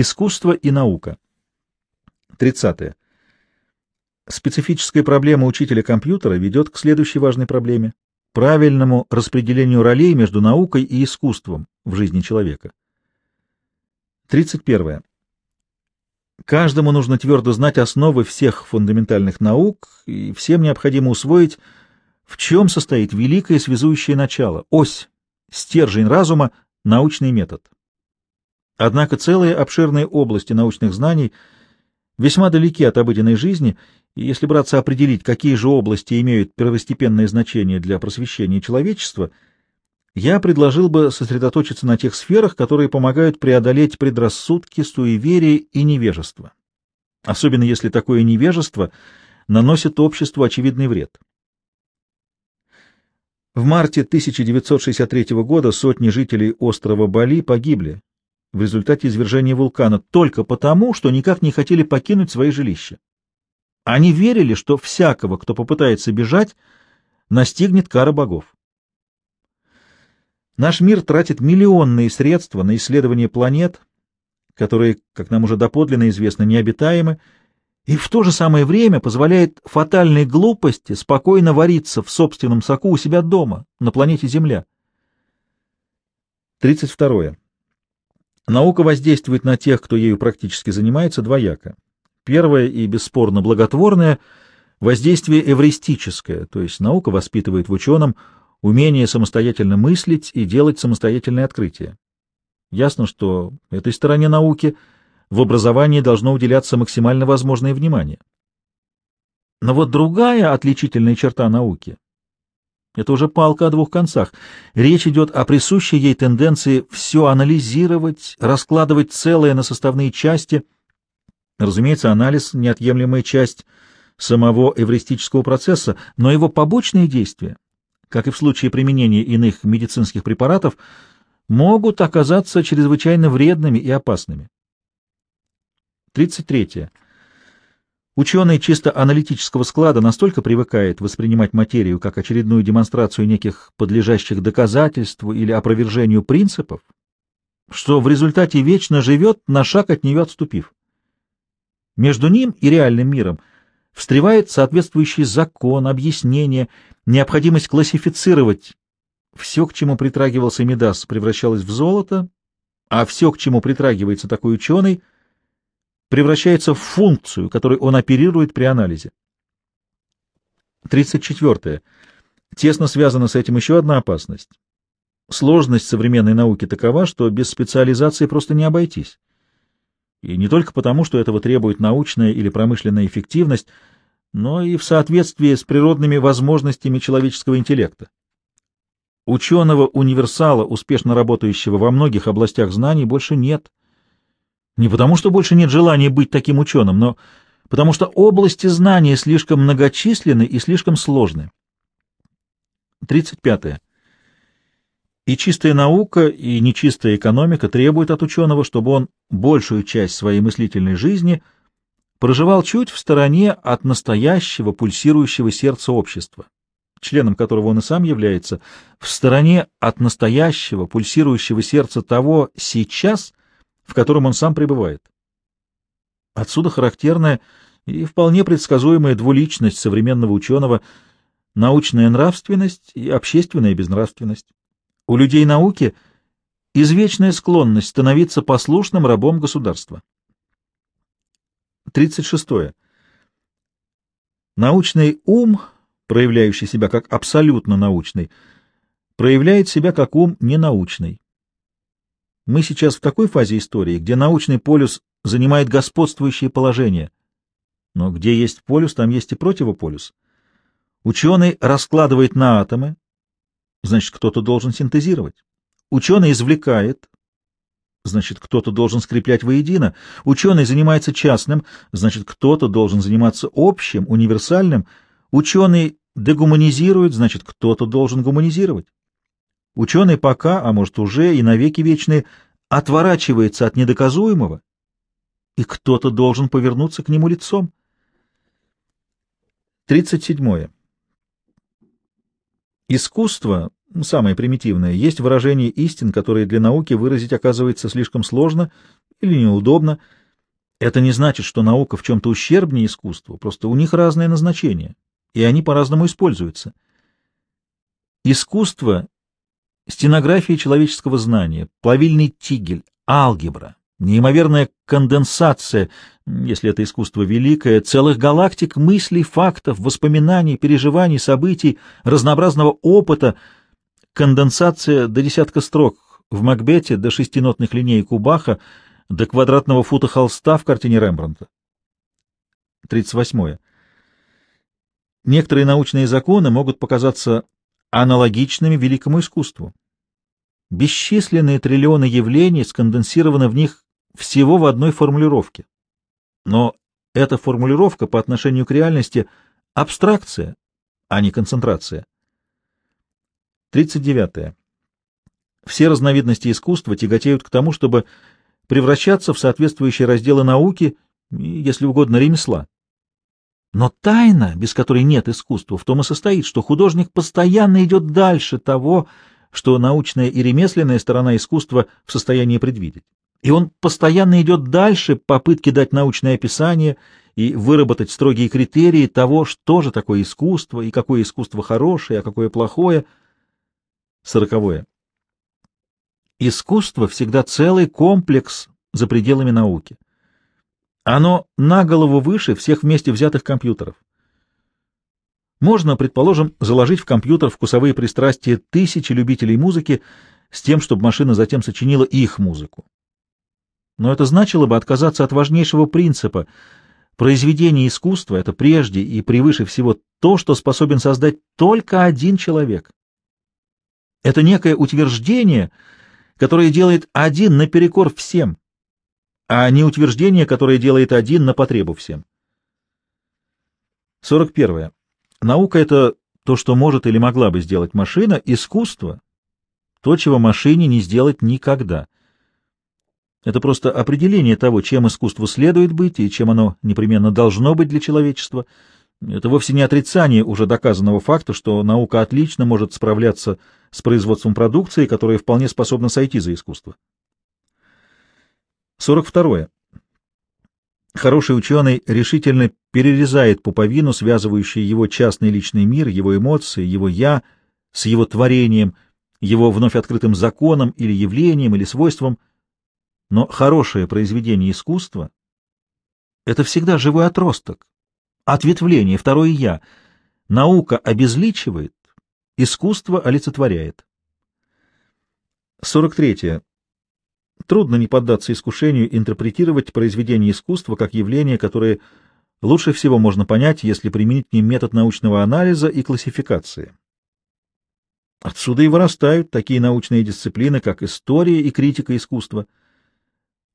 Искусство и наука. 30. Специфическая проблема учителя компьютера ведет к следующей важной проблеме — правильному распределению ролей между наукой и искусством в жизни человека. 31. Каждому нужно твердо знать основы всех фундаментальных наук, и всем необходимо усвоить, в чем состоит великое связующее начало, ось, стержень разума, научный метод. Однако целые обширные области научных знаний весьма далеки от обыденной жизни, и если браться определить, какие же области имеют первостепенное значение для просвещения человечества — я предложил бы сосредоточиться на тех сферах, которые помогают преодолеть предрассудки, суеверие и невежество. Особенно если такое невежество наносит обществу очевидный вред. В марте 1963 года сотни жителей острова Бали погибли в результате извержения вулкана только потому, что никак не хотели покинуть свои жилища. Они верили, что всякого, кто попытается бежать, настигнет кара богов. Наш мир тратит миллионные средства на исследование планет, которые, как нам уже доподлинно известно, необитаемы, и в то же самое время позволяет фатальной глупости спокойно вариться в собственном соку у себя дома, на планете Земля. 32. Наука воздействует на тех, кто ею практически занимается, двояко. Первое и бесспорно благотворное — воздействие эвристическое, то есть наука воспитывает в ученом — умение самостоятельно мыслить и делать самостоятельные открытия. Ясно, что этой стороне науки в образовании должно уделяться максимально возможное внимание. Но вот другая отличительная черта науки — это уже палка о двух концах. Речь идет о присущей ей тенденции все анализировать, раскладывать целое на составные части. Разумеется, анализ — неотъемлемая часть самого эвристического процесса, но его побочные действия — как и в случае применения иных медицинских препаратов, могут оказаться чрезвычайно вредными и опасными. 33. Ученый чисто аналитического склада настолько привыкает воспринимать материю как очередную демонстрацию неких подлежащих доказательству или опровержению принципов, что в результате вечно живет, на шаг от нее отступив. Между ним и реальным миром встревает соответствующий закон, объяснение необходимость классифицировать. Все, к чему притрагивался Мидас, превращалось в золото, а все, к чему притрагивается такой ученый, превращается в функцию, которой он оперирует при анализе. 34. Тесно связана с этим еще одна опасность. Сложность современной науки такова, что без специализации просто не обойтись. И не только потому, что этого требует научная или промышленная эффективность, но и в соответствии с природными возможностями человеческого интеллекта. Ученого-универсала, успешно работающего во многих областях знаний, больше нет. Не потому, что больше нет желания быть таким ученым, но потому что области знания слишком многочисленны и слишком сложны. 35. И чистая наука, и нечистая экономика требуют от ученого, чтобы он большую часть своей мыслительной жизни – проживал чуть в стороне от настоящего пульсирующего сердца общества, членом которого он и сам является, в стороне от настоящего пульсирующего сердца того сейчас, в котором он сам пребывает. Отсюда характерная и вполне предсказуемая двуличность современного ученого, научная нравственность и общественная безнравственность. У людей науки извечная склонность становиться послушным рабом государства. 36. Научный ум, проявляющий себя как абсолютно научный, проявляет себя как ум ненаучный. Мы сейчас в такой фазе истории, где научный полюс занимает господствующее положение. Но где есть полюс, там есть и противополюс. Ученый раскладывает на атомы, значит, кто-то должен синтезировать. Ученый извлекает, значит, кто-то должен скреплять воедино. Ученый занимается частным, значит, кто-то должен заниматься общим, универсальным. Ученый дегуманизирует, значит, кто-то должен гуманизировать. Ученый пока, а может уже и навеки вечные, отворачивается от недоказуемого, и кто-то должен повернуться к нему лицом. 37. Искусство самое примитивное, есть выражение истин, которые для науки выразить оказывается слишком сложно или неудобно. Это не значит, что наука в чем-то ущербнее искусству, просто у них разное назначение, и они по-разному используются. Искусство — стенография человеческого знания, плавильный тигель, алгебра, неимоверная конденсация, если это искусство великое, целых галактик мыслей, фактов, воспоминаний, переживаний, событий, разнообразного опыта, конденсация до десятка строк в Макбете, до шестинотных линеек у Баха, до квадратного фута холста в картине Рембрандта. 38. Некоторые научные законы могут показаться аналогичными великому искусству. Бесчисленные триллионы явлений сконденсированы в них всего в одной формулировке. Но эта формулировка по отношению к реальности — абстракция, а не концентрация. 39. Все разновидности искусства тяготеют к тому, чтобы превращаться в соответствующие разделы науки, если угодно, ремесла. Но тайна, без которой нет искусства, в том и состоит, что художник постоянно идет дальше того, что научная и ремесленная сторона искусства в состоянии предвидеть. И он постоянно идет дальше попытки дать научное описание и выработать строгие критерии того, что же такое искусство, и какое искусство хорошее, а какое плохое. Сороковое. Искусство всегда целый комплекс за пределами науки. Оно на голову выше всех вместе взятых компьютеров. Можно, предположим, заложить в компьютер вкусовые пристрастия тысячи любителей музыки с тем, чтобы машина затем сочинила их музыку. Но это значило бы отказаться от важнейшего принципа. Произведение искусства — это прежде и превыше всего то, что способен создать только один человек. Это некое утверждение, которое делает один наперекор всем, а не утверждение, которое делает один на потребу всем. 41. Наука — это то, что может или могла бы сделать машина, искусство — то, чего машине не сделать никогда — это просто определение того, чем искусству следует быть и чем оно непременно должно быть для человечества. Это вовсе не отрицание уже доказанного факта, что наука отлично может справляться с производством продукции, которая вполне способна сойти за искусство. 42. Хороший ученый решительно перерезает пуповину, связывающую его частный личный мир, его эмоции, его «я» с его творением, его вновь открытым законом или явлением или свойством – но хорошее произведение искусства — это всегда живой отросток, ответвление, второе «я». Наука обезличивает, искусство олицетворяет. 43. Трудно не поддаться искушению интерпретировать произведение искусства как явление, которое лучше всего можно понять, если применить к ним метод научного анализа и классификации. Отсюда и вырастают такие научные дисциплины, как история и критика искусства —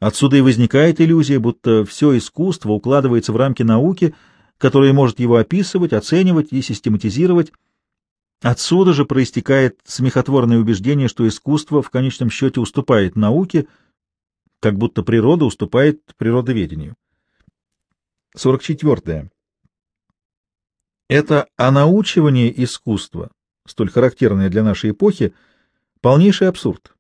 Отсюда и возникает иллюзия, будто все искусство укладывается в рамки науки, которая может его описывать, оценивать и систематизировать. Отсюда же проистекает смехотворное убеждение, что искусство в конечном счете уступает науке, как будто природа уступает природоведению. 44. Это онаучивание искусства, столь характерное для нашей эпохи, полнейший абсурд.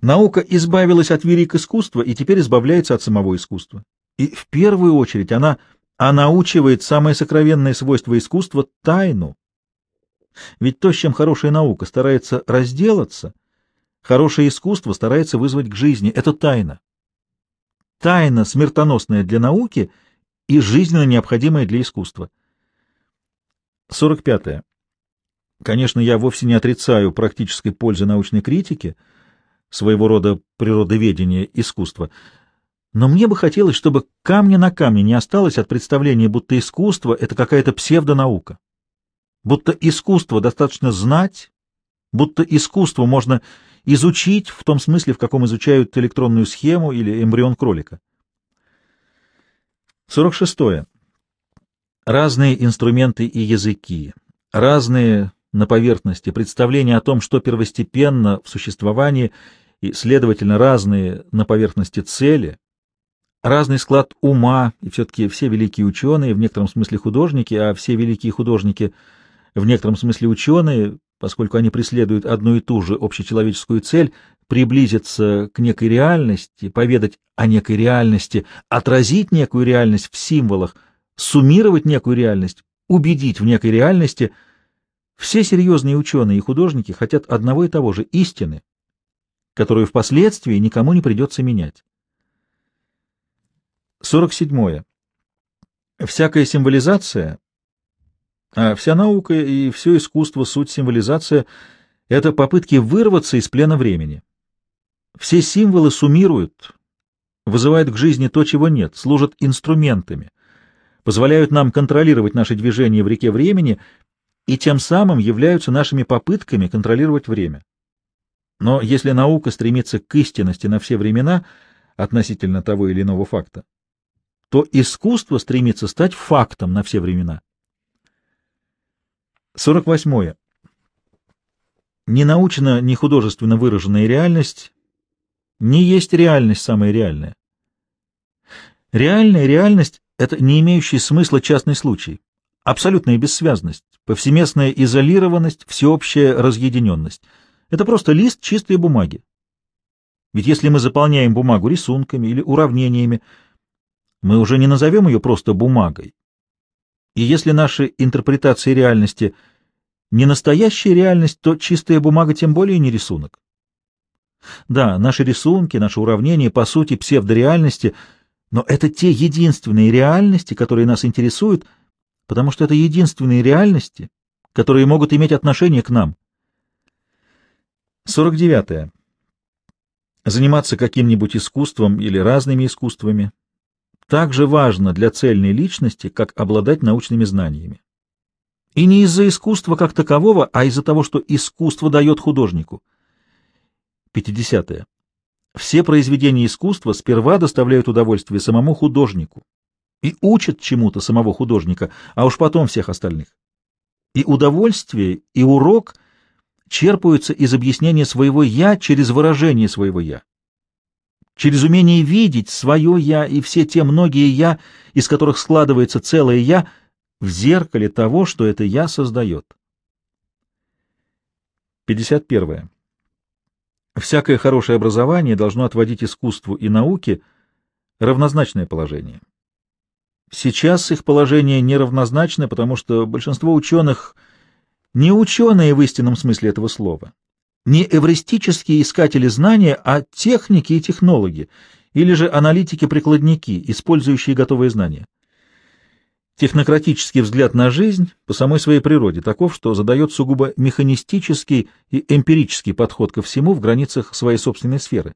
Наука избавилась от велик искусства и теперь избавляется от самого искусства. И в первую очередь она, она научивает самое сокровенное свойство искусства — тайну. Ведь то, с чем хорошая наука старается разделаться, хорошее искусство старается вызвать к жизни. Это тайна. Тайна, смертоносная для науки и жизненно необходимая для искусства. 45. -е. Конечно, я вовсе не отрицаю практической пользы научной критики — своего рода природоведение искусства. Но мне бы хотелось, чтобы камня на камне не осталось от представления, будто искусство — это какая-то псевдонаука. Будто искусство достаточно знать, будто искусство можно изучить в том смысле, в каком изучают электронную схему или эмбрион кролика. 46. Разные инструменты и языки, разные на поверхности представления о том, что первостепенно в существовании — и, следовательно, разные на поверхности цели, разный склад ума, и все-таки все великие ученые, в некотором смысле художники, а все великие художники в некотором смысле ученые, поскольку они преследуют одну и ту же общечеловеческую цель, приблизиться к некой реальности, поведать о некой реальности, отразить некую реальность в символах, суммировать некую реальность, убедить в некой реальности. Все серьезные ученые и художники хотят одного и того же — истины, которую впоследствии никому не придется менять. 47. Всякая символизация, а вся наука и все искусство, суть символизация — это попытки вырваться из плена времени. Все символы суммируют, вызывают к жизни то, чего нет, служат инструментами, позволяют нам контролировать наши движения в реке времени и тем самым являются нашими попытками контролировать время. Но если наука стремится к истинности на все времена относительно того или иного факта, то искусство стремится стать фактом на все времена. 48. Не научно, не художественно выраженная реальность не есть реальность самая реальная. Реальная реальность — это не имеющий смысла частный случай, абсолютная бессвязность, повсеместная изолированность, всеобщая разъединенность. Это просто лист чистой бумаги. Ведь если мы заполняем бумагу рисунками или уравнениями, мы уже не назовем ее просто бумагой. И если наши интерпретации реальности не настоящая реальность, то чистая бумага тем более не рисунок. Да, наши рисунки, наши уравнения, по сути, псевдореальности, но это те единственные реальности, которые нас интересуют, потому что это единственные реальности, которые могут иметь отношение к нам. 49. -е. Заниматься каким-нибудь искусством или разными искусствами так же важно для цельной личности, как обладать научными знаниями. И не из-за искусства как такового, а из-за того, что искусство дает художнику. 50. -е. Все произведения искусства сперва доставляют удовольствие самому художнику и учат чему-то самого художника, а уж потом всех остальных. И удовольствие, и урок черпаются из объяснения своего «я» через выражение своего «я» через умение видеть свое «я» и все те многие «я», из которых складывается целое «я», в зеркале того, что это «я» создает. 51. Всякое хорошее образование должно отводить искусству и науке равнозначное положение. Сейчас их положение неравнозначно, потому что большинство ученых не ученые в истинном смысле этого слова не эвристические искатели знания, а техники и технологи, или же аналитики-прикладники, использующие готовые знания. Технократический взгляд на жизнь по самой своей природе таков, что задает сугубо механистический и эмпирический подход ко всему в границах своей собственной сферы.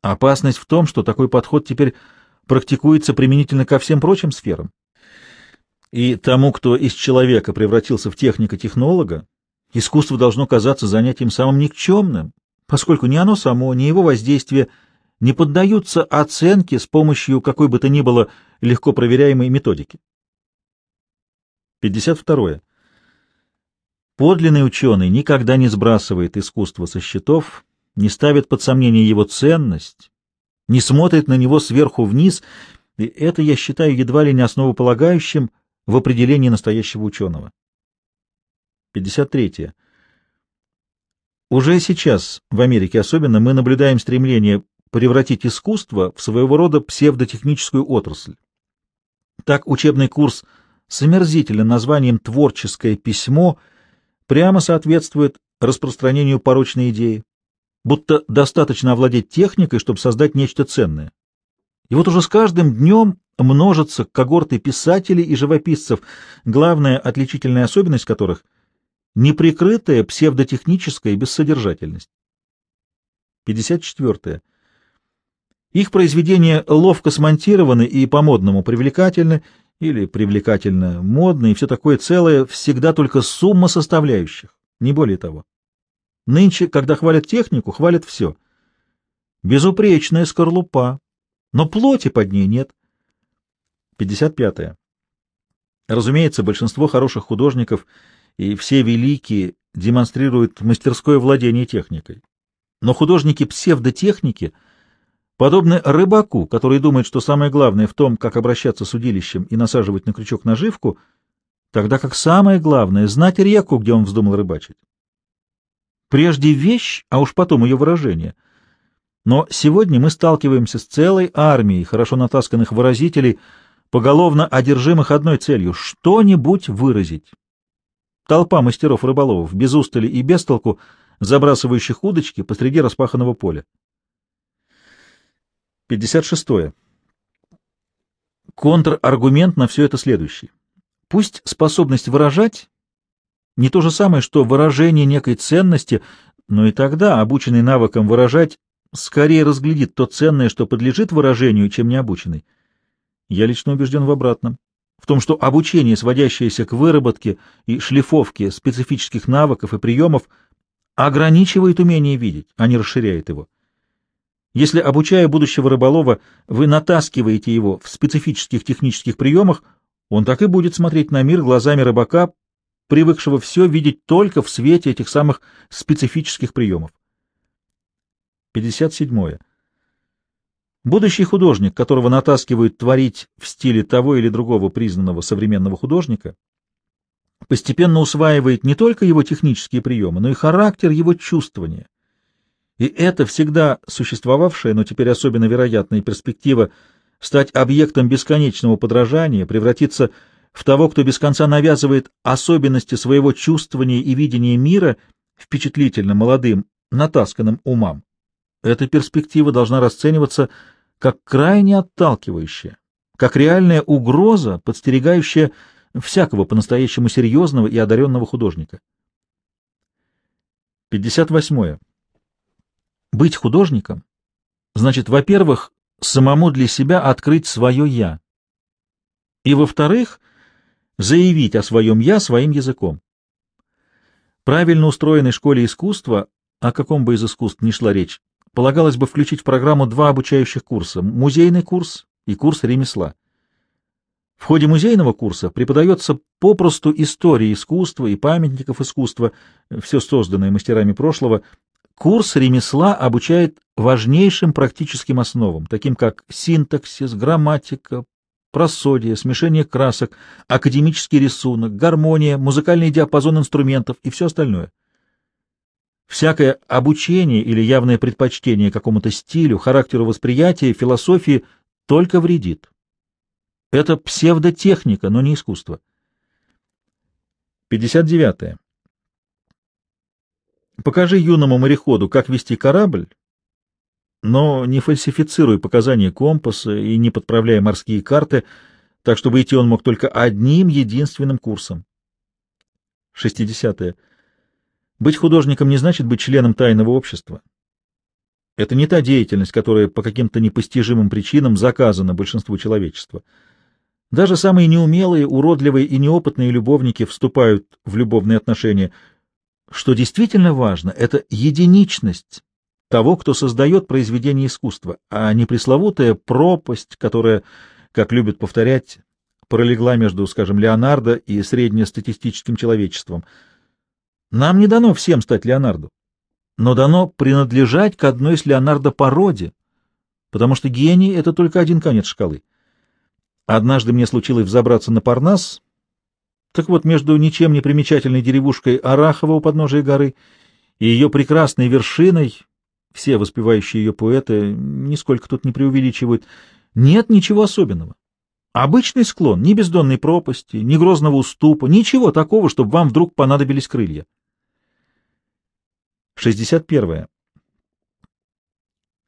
Опасность в том, что такой подход теперь практикуется применительно ко всем прочим сферам. И тому, кто из человека превратился в техника-технолога, Искусство должно казаться занятием самым никчемным, поскольку ни оно само, ни его воздействие не поддаются оценке с помощью какой бы то ни было легко проверяемой методики. 52. Подлинный ученый никогда не сбрасывает искусство со счетов, не ставит под сомнение его ценность, не смотрит на него сверху вниз, и это я считаю едва ли не основополагающим в определении настоящего ученого. 53. Уже сейчас, в Америке особенно, мы наблюдаем стремление превратить искусство в своего рода псевдотехническую отрасль. Так учебный курс с омерзительным названием «Творческое письмо» прямо соответствует распространению порочной идеи, будто достаточно овладеть техникой, чтобы создать нечто ценное. И вот уже с каждым днем множатся когорты писателей и живописцев, главная отличительная особенность которых неприкрытая псевдотехническая бессодержательность. 54. Их произведения ловко смонтированы и по-модному привлекательны, или привлекательно модно, и все такое целое, всегда только сумма составляющих, не более того. Нынче, когда хвалят технику, хвалят все. Безупречная скорлупа, но плоти под ней нет. 55. Разумеется, большинство хороших художников — и все великие демонстрируют мастерское владение техникой. Но художники псевдотехники подобны рыбаку, который думает, что самое главное в том, как обращаться с удилищем и насаживать на крючок наживку, тогда как самое главное — знать реку, где он вздумал рыбачить. Прежде вещь, а уж потом ее выражение — Но сегодня мы сталкиваемся с целой армией хорошо натасканных выразителей, поголовно одержимых одной целью — что-нибудь выразить. Толпа мастеров-рыболовов, без устали и без толку, забрасывающих удочки посреди распаханного поля. 56. Контраргумент на все это следующий. Пусть способность выражать не то же самое, что выражение некой ценности, но и тогда, обученный навыкам выражать, скорее разглядит то ценное, что подлежит выражению, чем необученный. Я лично убежден в обратном. В том, что обучение, сводящееся к выработке и шлифовке специфических навыков и приемов, ограничивает умение видеть, а не расширяет его. Если, обучая будущего рыболова, вы натаскиваете его в специфических технических приемах, он так и будет смотреть на мир глазами рыбака, привыкшего все видеть только в свете этих самых специфических приемов. 57. Будущий художник, которого натаскивают творить в стиле того или другого признанного современного художника, постепенно усваивает не только его технические приемы, но и характер его чувствования. И это всегда существовавшая, но теперь особенно вероятная перспектива стать объектом бесконечного подражания, превратиться в того, кто без конца навязывает особенности своего чувствования и видения мира впечатлительно молодым, натасканным умам. Эта перспектива должна расцениваться как крайне отталкивающая, как реальная угроза, подстерегающая всякого по-настоящему серьезного и одаренного художника. 58. Быть художником значит, во-первых, самому для себя открыть свое «я», и, во-вторых, заявить о своем «я» своим языком. Правильно устроенной школе искусства, о каком бы из искусств ни шла речь, полагалось бы включить в программу два обучающих курса — музейный курс и курс ремесла. В ходе музейного курса преподается попросту история искусства и памятников искусства, все созданное мастерами прошлого. Курс ремесла обучает важнейшим практическим основам, таким как синтаксис, грамматика, просодие, смешение красок, академический рисунок, гармония, музыкальный диапазон инструментов и все остальное. Всякое обучение или явное предпочтение какому-то стилю, характеру восприятия, философии только вредит. Это псевдотехника, но не искусство. 59. -е. Покажи юному мореходу, как вести корабль, но не фальсифицируй показания компаса и не подправляя морские карты, так чтобы идти он мог только одним единственным курсом. 60. -е. Быть художником не значит быть членом тайного общества. Это не та деятельность, которая по каким-то непостижимым причинам заказана большинству человечества. Даже самые неумелые, уродливые и неопытные любовники вступают в любовные отношения. Что действительно важно, это единичность того, кто создает произведение искусства, а не пресловутая пропасть, которая, как любят повторять, пролегла между, скажем, Леонардо и среднестатистическим человечеством — нам не дано всем стать Леонардо, но дано принадлежать к одной из Леонардо породе, потому что гений — это только один конец шкалы. Однажды мне случилось взобраться на Парнас, так вот, между ничем не примечательной деревушкой Арахова у подножия горы и ее прекрасной вершиной, все воспевающие ее поэты нисколько тут не преувеличивают, нет ничего особенного. Обычный склон, ни бездонной пропасти, ни грозного уступа, ничего такого, чтобы вам вдруг понадобились крылья. 61.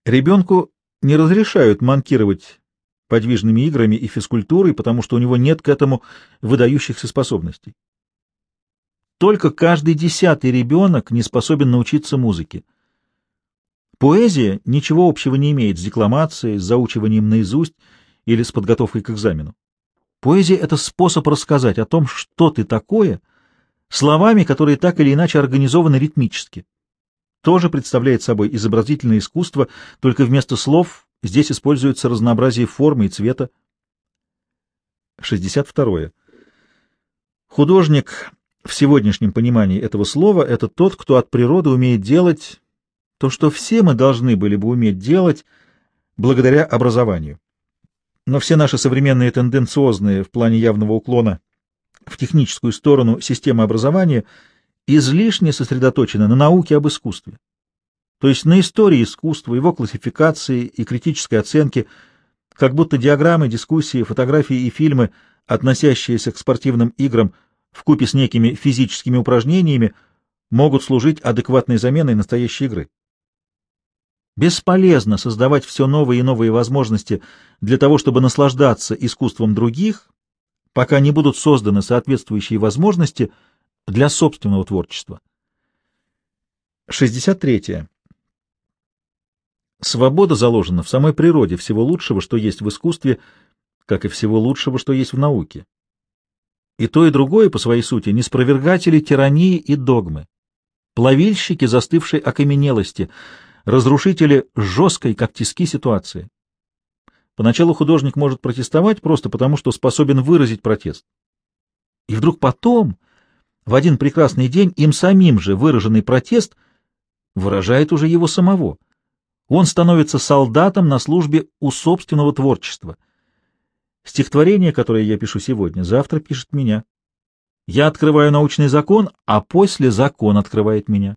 Ребенку не разрешают манкировать подвижными играми и физкультурой, потому что у него нет к этому выдающихся способностей. Только каждый десятый ребенок не способен научиться музыке. Поэзия ничего общего не имеет с декламацией, с заучиванием наизусть или с подготовкой к экзамену. Поэзия — это способ рассказать о том, что ты такое, словами, которые так или иначе организованы ритмически тоже представляет собой изобразительное искусство, только вместо слов здесь используется разнообразие формы и цвета. 62. Художник в сегодняшнем понимании этого слова — это тот, кто от природы умеет делать то, что все мы должны были бы уметь делать благодаря образованию. Но все наши современные тенденциозные в плане явного уклона в техническую сторону системы образования — излишне сосредоточены на науке об искусстве. то есть на истории искусства, его классификации и критической оценки, как будто диаграммы, дискуссии, фотографии и фильмы, относящиеся к спортивным играм вкупе с некими физическими упражнениями, могут служить адекватной заменой настоящей игры. Бесполезно создавать все новые и новые возможности для того, чтобы наслаждаться искусством других, пока не будут созданы соответствующие возможности для собственного творчества. 63. Свобода заложена в самой природе всего лучшего, что есть в искусстве, как и всего лучшего, что есть в науке. И то, и другое, по своей сути, неспровергатели тирании и догмы, плавильщики застывшей окаменелости, разрушители жесткой, как тиски, ситуации. Поначалу художник может протестовать просто потому, что способен выразить протест. И вдруг потом, в один прекрасный день, им самим же выраженный протест выражает уже его самого. Он становится солдатом на службе у собственного творчества. Стихотворение, которое я пишу сегодня, завтра пишет меня. Я открываю научный закон, а после закон открывает меня.